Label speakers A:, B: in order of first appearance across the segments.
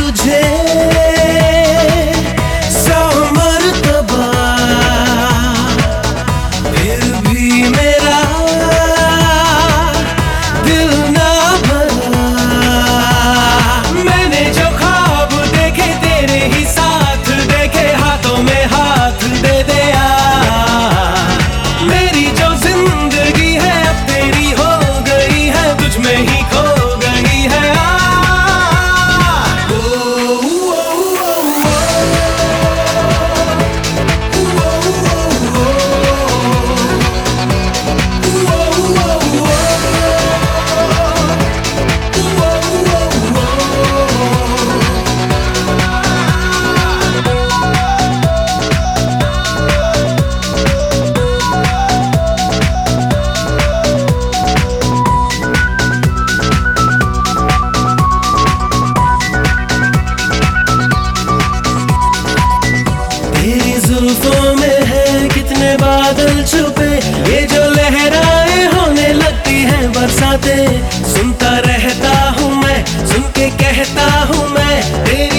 A: do jeito बरसातें सुनता रहता हूँ मैं सुन के कहता हूँ मैं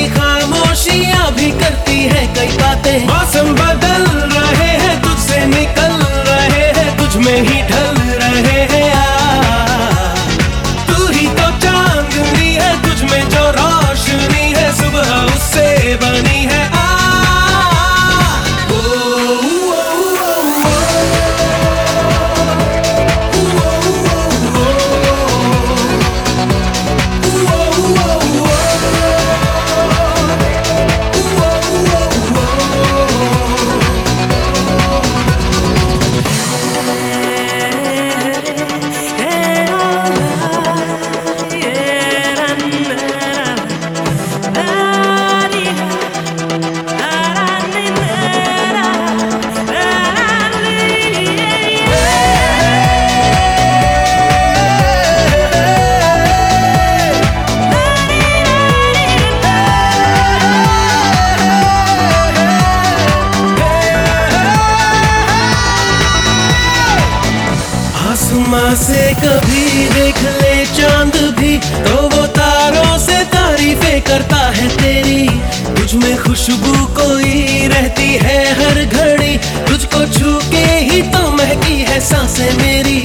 A: कभी देख ले चाँद भी तो वो तारों से तारीफें करता है तेरी। तुझ में खुशबू कोई रहती है हर घड़ी, तुझको छू के ही तो महकी है साँसें मेरी।